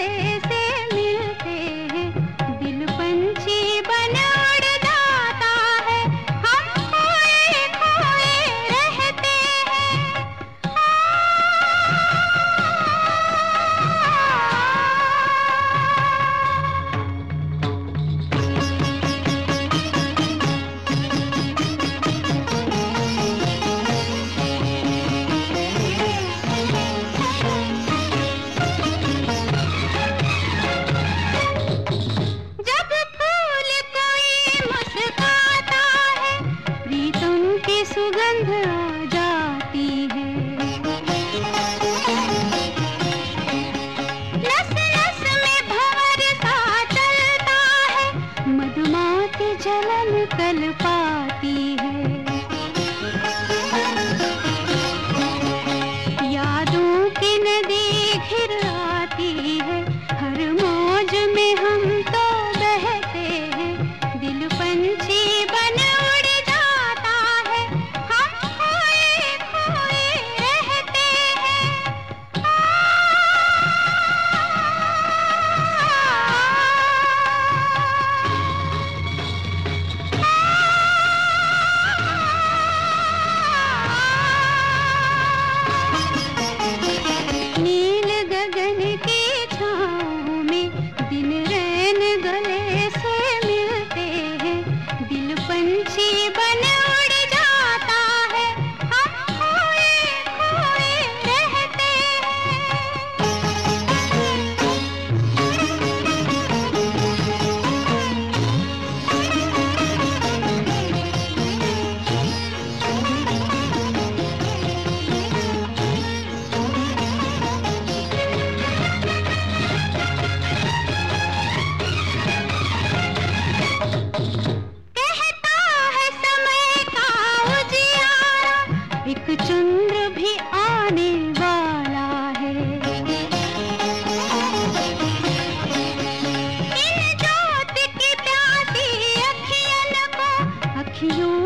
vez चल पाती है। यादों की नदी घिर आती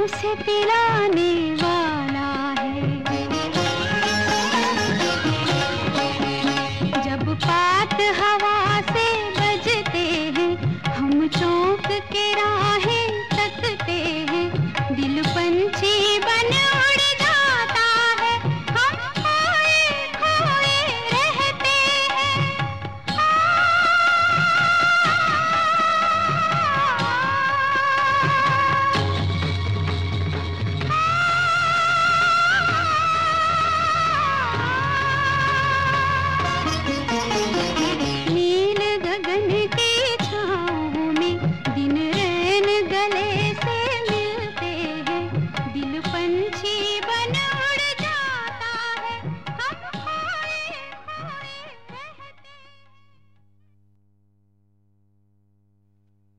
उसे पिलाने वाला ಮನೆ